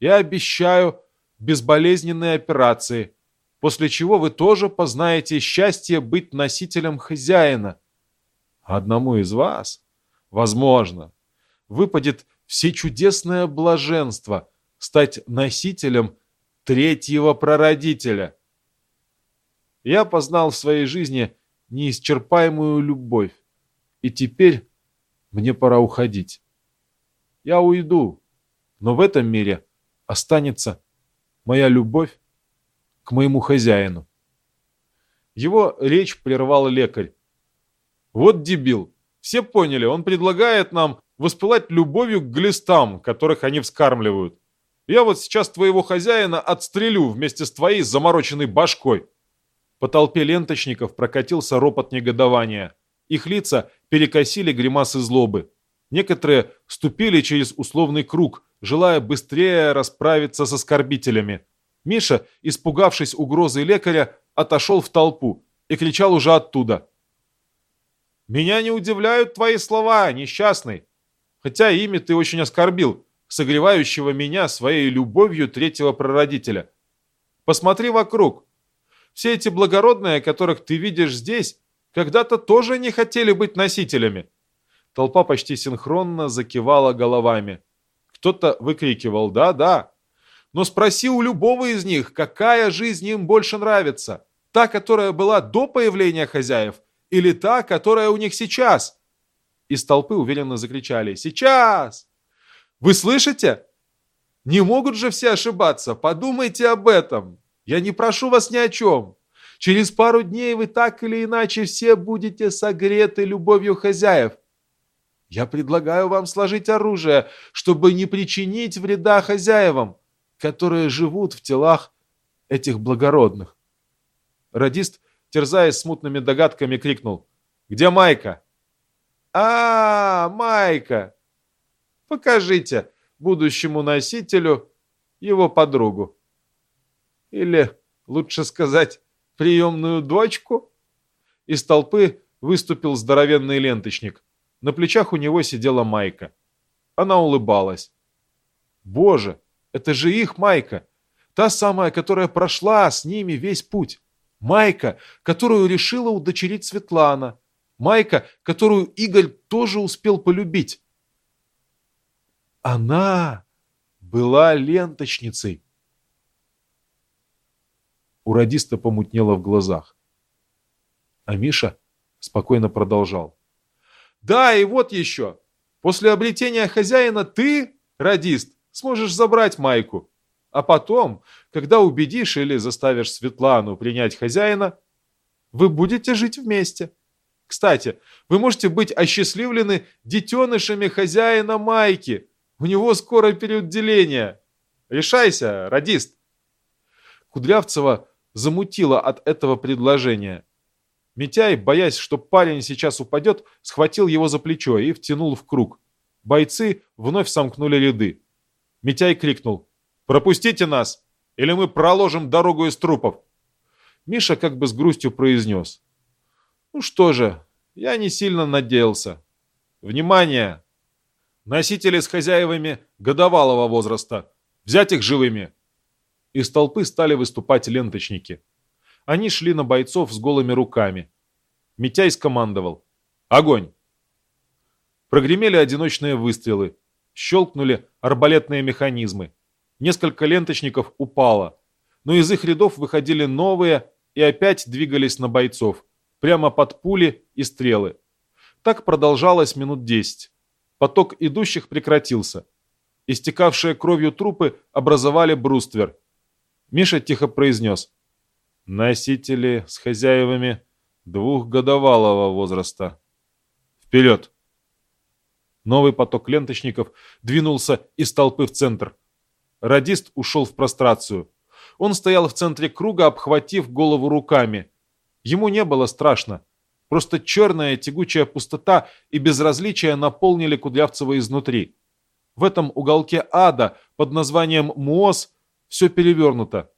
Я обещаю безболезненные операции, после чего вы тоже познаете счастье быть носителем хозяина. Одному из вас, возможно, выпадет всечудесное блаженство стать носителем третьего прародителя. Я познал в своей жизни неисчерпаемую любовь, и теперь мне пора уходить. Я уйду, но в этом мире останется моя любовь к моему хозяину. Его речь прервал лекарь. Вот дебил. Все поняли, он предлагает нам воспылать любовью к глистам, которых они вскармливают. Я вот сейчас твоего хозяина отстрелю вместе с твоей замороченной башкой. По толпе ленточников прокатился ропот негодования. Их лица перекосили гримасы злобы. Некоторые ступили через условный круг, желая быстрее расправиться с оскорбителями. Миша, испугавшись угрозы лекаря, отошел в толпу и кричал уже оттуда. «Меня не удивляют твои слова, несчастный. Хотя ими ты очень оскорбил, согревающего меня своей любовью третьего прародителя. Посмотри вокруг. Все эти благородные, которых ты видишь здесь, когда-то тоже не хотели быть носителями». Толпа почти синхронно закивала головами. Кто-то выкрикивал «Да-да». Но спроси у любого из них, какая жизнь им больше нравится. Та, которая была до появления хозяев, или та, которая у них сейчас? Из толпы уверенно закричали «Сейчас!» Вы слышите? Не могут же все ошибаться. Подумайте об этом. Я не прошу вас ни о чем. Через пару дней вы так или иначе все будете согреты любовью хозяев. Я предлагаю вам сложить оружие, чтобы не причинить вреда хозяевам которые живут в телах этих благородных. Радист, терзаясь смутными догадками, крикнул. Где Майка?» «А, Майка! Покажите будущему носителю его подругу. Или, лучше сказать, приемную дочку?» Из толпы выступил здоровенный ленточник. На плечах у него сидела Майка. Она улыбалась. «Боже, это же их Майка! Та самая, которая прошла с ними весь путь! Майка, которую решила удочерить Светлана! Майка, которую Игорь тоже успел полюбить!» Она была ленточницей. У радиста помутнело в глазах. А Миша спокойно продолжал. «Да, и вот еще. После обретения хозяина ты, радист, сможешь забрать майку. А потом, когда убедишь или заставишь Светлану принять хозяина, вы будете жить вместе. Кстати, вы можете быть осчастливлены детенышами хозяина майки. У него скоро период. Решайся, радист. Кудрявцева замутила от этого предложения. Митяй, боясь, что парень сейчас упадет, схватил его за плечо и втянул в круг. Бойцы вновь сомкнули ряды. Митяй крикнул «Пропустите нас, или мы проложим дорогу из трупов!» Миша как бы с грустью произнес «Ну что же, я не сильно надеялся. Внимание! Носители с хозяевами годовалого возраста. Взять их живыми!» Из толпы стали выступать ленточники. Они шли на бойцов с голыми руками. Митяй скомандовал «Огонь!» Прогремели одиночные выстрелы. Щелкнули арбалетные механизмы. Несколько ленточников упало. Но из их рядов выходили новые и опять двигались на бойцов. Прямо под пули и стрелы. Так продолжалось минут десять. Поток идущих прекратился. Истекавшие кровью трупы образовали бруствер. Миша тихо произнес. Носители с хозяевами двухгодовалого возраста. Вперед! Новый поток ленточников двинулся из толпы в центр. Радист ушел в прострацию. Он стоял в центре круга, обхватив голову руками. Ему не было страшно. Просто черная тягучая пустота и безразличие наполнили Кудрявцева изнутри. В этом уголке ада под названием Муоз все перевернуто.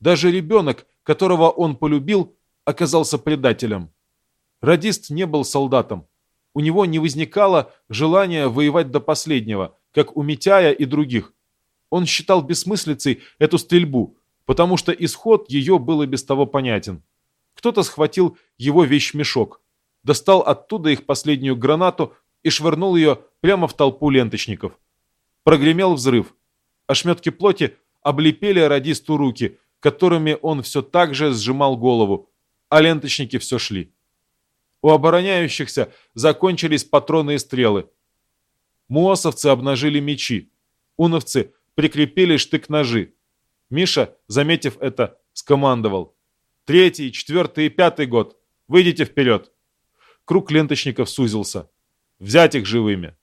Даже ребенок, которого он полюбил, оказался предателем. Радист не был солдатом у него не возникало желания воевать до последнего, как у Митяя и других. Он считал бессмыслицей эту стрельбу, потому что исход ее был и без того понятен. Кто-то схватил его вещмешок, достал оттуда их последнюю гранату и швырнул ее прямо в толпу ленточников. Прогремел взрыв. Ошметки плоти облепили радисту руки, которыми он все так же сжимал голову, а ленточники все шли. У обороняющихся закончились патроны и стрелы. Муосовцы обнажили мечи. Уновцы прикрепили штык-ножи. Миша, заметив это, скомандовал. «Третий, четвертый и пятый год. Выйдите вперед!» Круг ленточников сузился. «Взять их живыми!»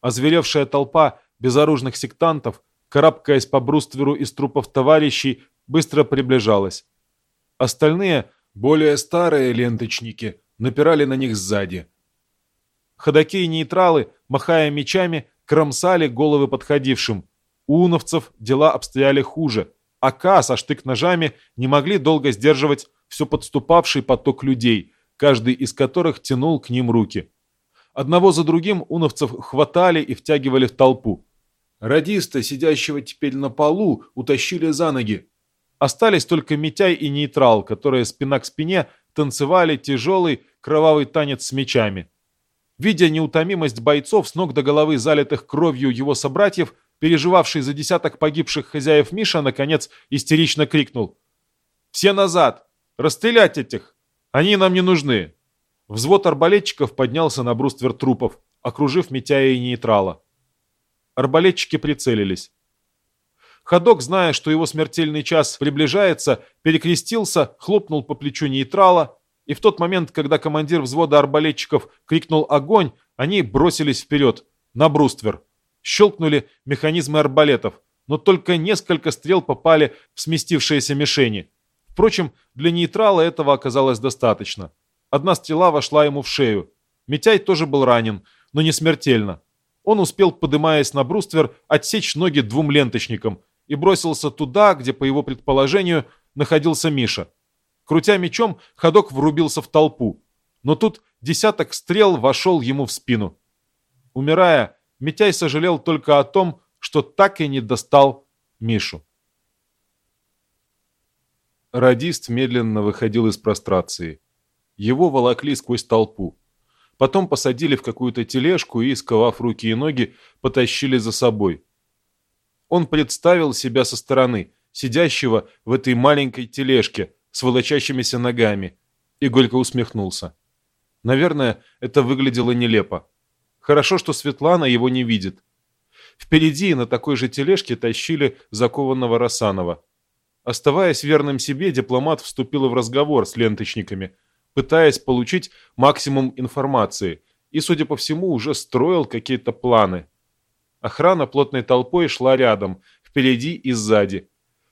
Озверевшая толпа безоружных сектантов, карабкаясь по брустверу из трупов товарищей, быстро приближалась. Остальные, более старые ленточники, напирали на них сзади. Ходаки и нейтралы, махая мечами, кромсали головы подходившим. У уновцев дела обстояли хуже. А К со штык-ножами не могли долго сдерживать все подступавший поток людей, каждый из которых тянул к ним руки. Одного за другим уновцев хватали и втягивали в толпу. Радиста, сидящего теперь на полу, утащили за ноги. Остались только Митяй и Нейтрал, которые спина к спине танцевали тяжелый кровавый танец с мечами. Видя неутомимость бойцов с ног до головы, залитых кровью его собратьев, переживавший за десяток погибших хозяев Миша, наконец истерично крикнул. «Все назад! Расстрелять этих! Они нам не нужны!» Взвод арбалетчиков поднялся на бруствер трупов, окружив Митяя и нейтрала. Арбалетчики прицелились. Ходок, зная, что его смертельный час приближается, перекрестился, хлопнул по плечу нейтрала, и в тот момент, когда командир взвода арбалетчиков крикнул «Огонь!», они бросились вперед, на бруствер. Щелкнули механизмы арбалетов, но только несколько стрел попали в сместившиеся мишени. Впрочем, для нейтрала этого оказалось достаточно. Одна стрела вошла ему в шею. Митяй тоже был ранен, но не смертельно. Он успел, подымаясь на бруствер, отсечь ноги двум ленточникам и бросился туда, где, по его предположению, находился Миша. Крутя мечом, ходок врубился в толпу. Но тут десяток стрел вошел ему в спину. Умирая, Митяй сожалел только о том, что так и не достал Мишу. Радист медленно выходил из прострации. Его волокли сквозь толпу. Потом посадили в какую-то тележку и, сковав руки и ноги, потащили за собой. Он представил себя со стороны, сидящего в этой маленькой тележке с волочащимися ногами, и горько усмехнулся. Наверное, это выглядело нелепо. Хорошо, что Светлана его не видит. Впереди на такой же тележке тащили закованного Росанова. Оставаясь верным себе, дипломат вступил в разговор с ленточниками – пытаясь получить максимум информации, и, судя по всему, уже строил какие-то планы. Охрана плотной толпой шла рядом, впереди и сзади.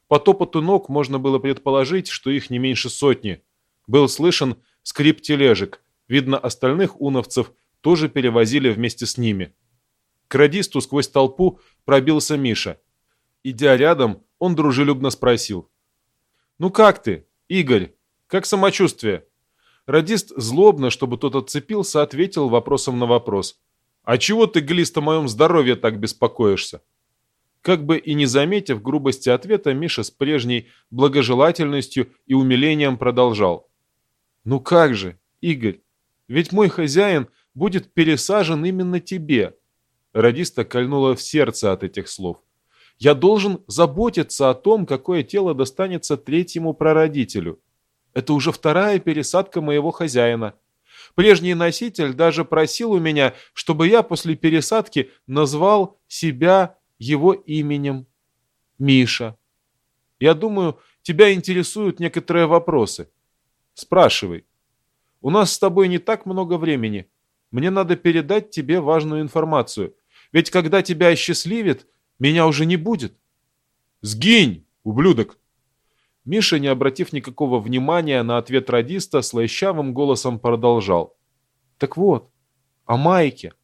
По топоту ног можно было предположить, что их не меньше сотни. Был слышен скрип тележек. Видно, остальных уновцев тоже перевозили вместе с ними. К радисту сквозь толпу пробился Миша. Идя рядом, он дружелюбно спросил. «Ну как ты, Игорь? Как самочувствие?» Радист злобно, чтобы тот отцепился, ответил вопросом на вопрос. «А чего ты, Глист, о моем здоровье так беспокоишься?» Как бы и не заметив грубости ответа, Миша с прежней благожелательностью и умилением продолжал. «Ну как же, Игорь, ведь мой хозяин будет пересажен именно тебе». Радиста кольнула в сердце от этих слов. «Я должен заботиться о том, какое тело достанется третьему прародителю. Это уже вторая пересадка моего хозяина. Прежний носитель даже просил у меня, чтобы я после пересадки назвал себя его именем. Миша. Я думаю, тебя интересуют некоторые вопросы. Спрашивай. У нас с тобой не так много времени. Мне надо передать тебе важную информацию. Ведь когда тебя осчастливит, меня уже не будет. Сгинь, ублюдок! Миша, не обратив никакого внимания на ответ радиста, слащавым голосом продолжал. «Так вот, о Майке.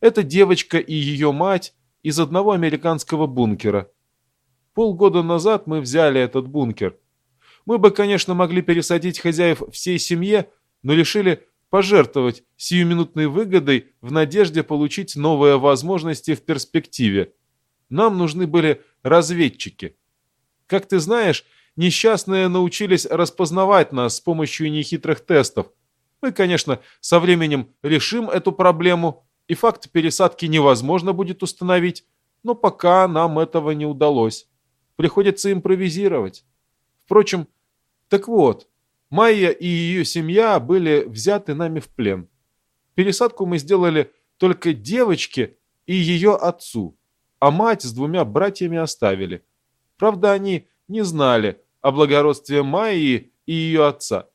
Эта девочка и ее мать из одного американского бункера. Полгода назад мы взяли этот бункер. Мы бы, конечно, могли пересадить хозяев всей семье, но решили пожертвовать сиюминутной выгодой в надежде получить новые возможности в перспективе. Нам нужны были разведчики. Как ты знаешь, Несчастные научились распознавать нас с помощью нехитрых тестов. Мы, конечно, со временем решим эту проблему, и факт пересадки невозможно будет установить, но пока нам этого не удалось. Приходится импровизировать. Впрочем, так вот, Майя и ее семья были взяты нами в плен. Пересадку мы сделали только девочке и ее отцу, а мать с двумя братьями оставили. Правда, они не знали, о благородстве Майи и ее отца.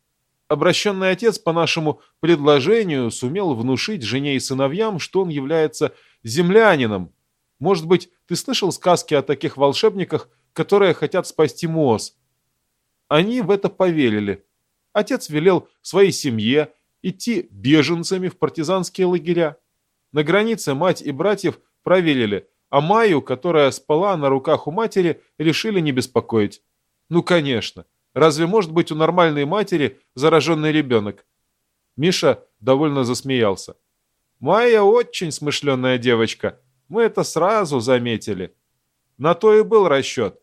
Обращенный отец по нашему предложению сумел внушить жене и сыновьям, что он является землянином. Может быть, ты слышал сказки о таких волшебниках, которые хотят спасти Моос? Они в это поверили. Отец велел своей семье идти беженцами в партизанские лагеря. На границе мать и братьев проверили, а Майю, которая спала на руках у матери, решили не беспокоить. Ну, конечно. Разве может быть у нормальной матери зараженный ребенок? Миша довольно засмеялся. Майя очень смышленая девочка. Мы это сразу заметили. На то и был расчет.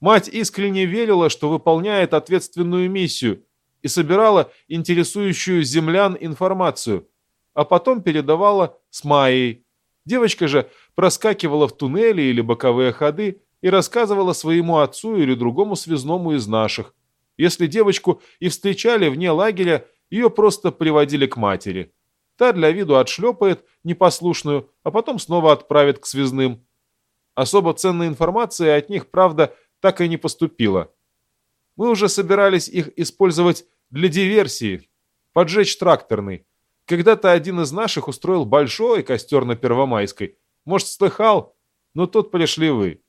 Мать искренне верила, что выполняет ответственную миссию и собирала интересующую землян информацию, а потом передавала с Майей. Девочка же проскакивала в туннели или боковые ходы и рассказывала своему отцу или другому связному из наших. Если девочку и встречали вне лагеря, ее просто приводили к матери. Та для виду отшлепает непослушную, а потом снова отправит к связным. Особо ценной информации от них, правда, так и не поступило. Мы уже собирались их использовать для диверсии, поджечь тракторный. Когда-то один из наших устроил большой костер на Первомайской. Может, слыхал? Но тут пришли вы.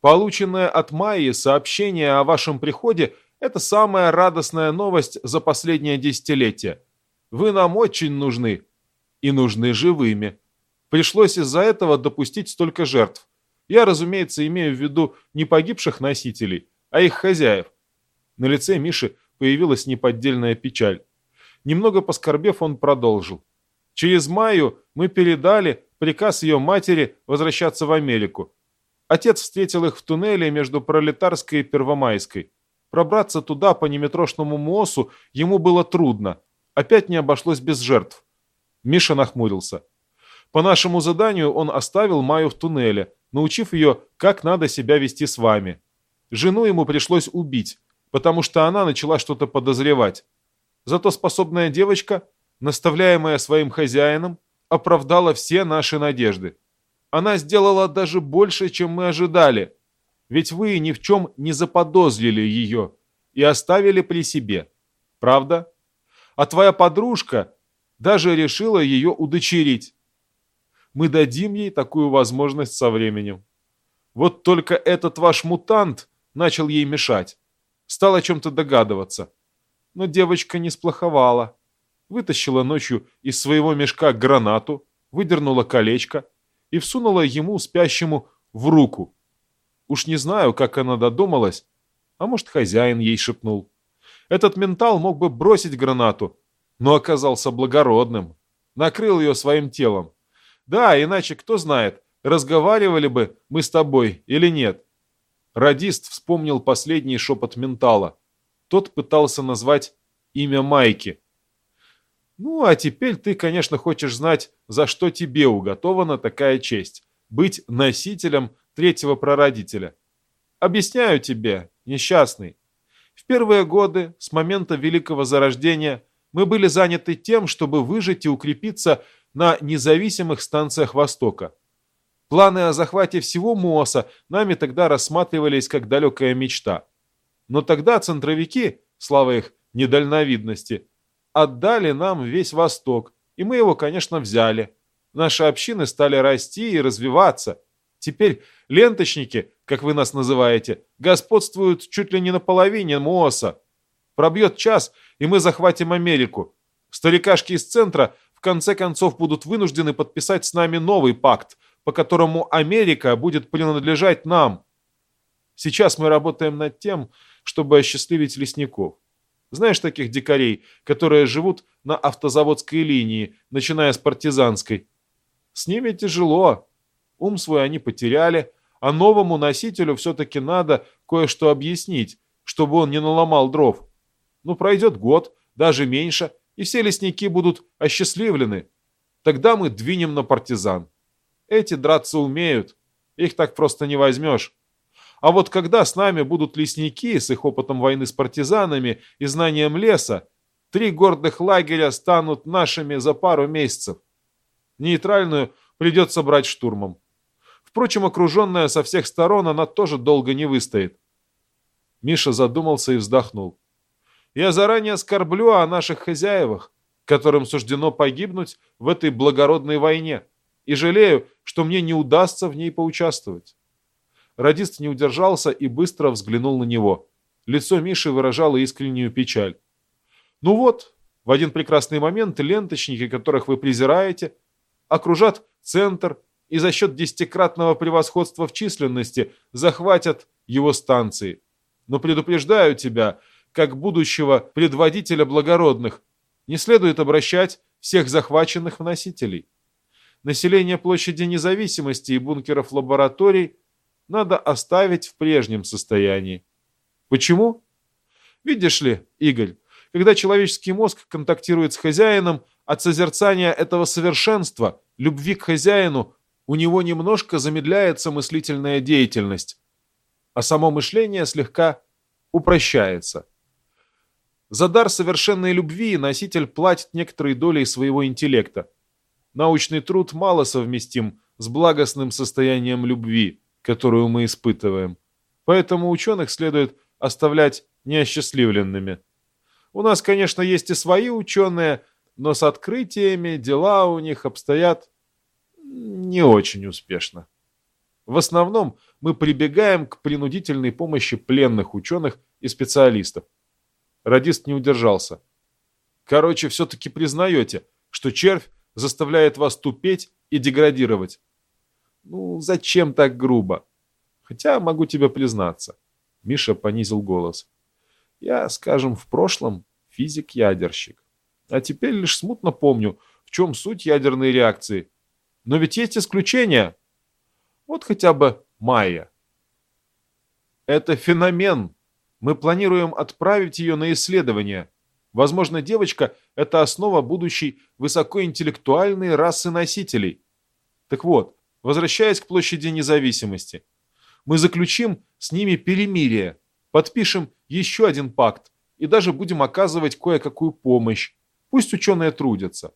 Полученное от Майи сообщение о вашем приходе – это самая радостная новость за последнее десятилетие. Вы нам очень нужны. И нужны живыми. Пришлось из-за этого допустить столько жертв. Я, разумеется, имею в виду не погибших носителей, а их хозяев. На лице Миши появилась неподдельная печаль. Немного поскорбев, он продолжил. Через Майю мы передали приказ ее матери возвращаться в Америку. Отец встретил их в туннеле между Пролетарской и Первомайской. Пробраться туда по неметрошному мосу ему было трудно. Опять не обошлось без жертв. Миша нахмурился. По нашему заданию он оставил Майю в туннеле, научив ее, как надо себя вести с вами. Жену ему пришлось убить, потому что она начала что-то подозревать. Зато способная девочка, наставляемая своим хозяином, оправдала все наши надежды. Она сделала даже больше, чем мы ожидали, ведь вы ни в чем не заподозрили ее и оставили при себе. Правда? А твоя подружка даже решила ее удочерить. Мы дадим ей такую возможность со временем. Вот только этот ваш мутант начал ей мешать. Стал о чем-то догадываться. Но девочка не сплоховала. Вытащила ночью из своего мешка гранату, выдернула колечко и всунула ему, спящему, в руку. Уж не знаю, как она додумалась, а может, хозяин ей шепнул. Этот ментал мог бы бросить гранату, но оказался благородным. Накрыл ее своим телом. Да, иначе кто знает, разговаривали бы мы с тобой или нет. Радист вспомнил последний шепот ментала. Тот пытался назвать имя Майки. Ну, а теперь ты, конечно, хочешь знать, за что тебе уготована такая честь. Быть носителем третьего прародителя. Объясняю тебе, несчастный. В первые годы, с момента Великого Зарождения, мы были заняты тем, чтобы выжить и укрепиться на независимых станциях Востока. Планы о захвате всего МОСа нами тогда рассматривались как далекая мечта. Но тогда центровики, слава их недальновидности, отдали нам весь Восток, и мы его, конечно, взяли. Наши общины стали расти и развиваться. Теперь ленточники, как вы нас называете, господствуют чуть ли не на половине МООСа. Пробьет час, и мы захватим Америку. Старикашки из центра в конце концов будут вынуждены подписать с нами новый пакт, по которому Америка будет принадлежать нам. Сейчас мы работаем над тем, чтобы осчастливить лесников. Знаешь таких дикарей, которые живут на автозаводской линии, начиная с партизанской? С ними тяжело. Ум свой они потеряли, а новому носителю все-таки надо кое-что объяснить, чтобы он не наломал дров. Ну, пройдет год, даже меньше, и все лесники будут осчастливлены. Тогда мы двинем на партизан. Эти драться умеют, их так просто не возьмешь. А вот когда с нами будут лесники с их опытом войны с партизанами и знанием леса, три гордых лагеря станут нашими за пару месяцев. Нейтральную придется брать штурмом. Впрочем, окруженная со всех сторон, она тоже долго не выстоит. Миша задумался и вздохнул. Я заранее скорблю о наших хозяевах, которым суждено погибнуть в этой благородной войне, и жалею, что мне не удастся в ней поучаствовать. Радист не удержался и быстро взглянул на него. Лицо Миши выражало искреннюю печаль. «Ну вот, в один прекрасный момент ленточники, которых вы презираете, окружат центр и за счет десятикратного превосходства в численности захватят его станции. Но предупреждаю тебя, как будущего предводителя благородных, не следует обращать всех захваченных в носителей. Население площади независимости и бункеров лабораторий – надо оставить в прежнем состоянии. Почему? Видишь ли, Игорь, когда человеческий мозг контактирует с хозяином, от созерцания этого совершенства, любви к хозяину, у него немножко замедляется мыслительная деятельность, а само мышление слегка упрощается. За дар совершенной любви носитель платит некоторой долей своего интеллекта. Научный труд мало совместим с благостным состоянием любви которую мы испытываем. Поэтому ученых следует оставлять неосчастливленными. У нас, конечно, есть и свои ученые, но с открытиями дела у них обстоят не очень успешно. В основном мы прибегаем к принудительной помощи пленных ученых и специалистов. Радист не удержался. Короче, все-таки признаете, что червь заставляет вас тупеть и деградировать. Ну, зачем так грубо? Хотя могу тебе признаться. Миша понизил голос. Я, скажем, в прошлом физик-ядерщик. А теперь лишь смутно помню, в чем суть ядерной реакции. Но ведь есть исключения. Вот хотя бы Майя. Это феномен. Мы планируем отправить ее на исследование. Возможно, девочка – это основа будущей высокоинтеллектуальной расы носителей. Так вот, возвращаясь к площади независимости, мы заключим с ними перемирие, подпишем еще один пакт и даже будем оказывать кое-какую помощь. Пусть ученые трудятся.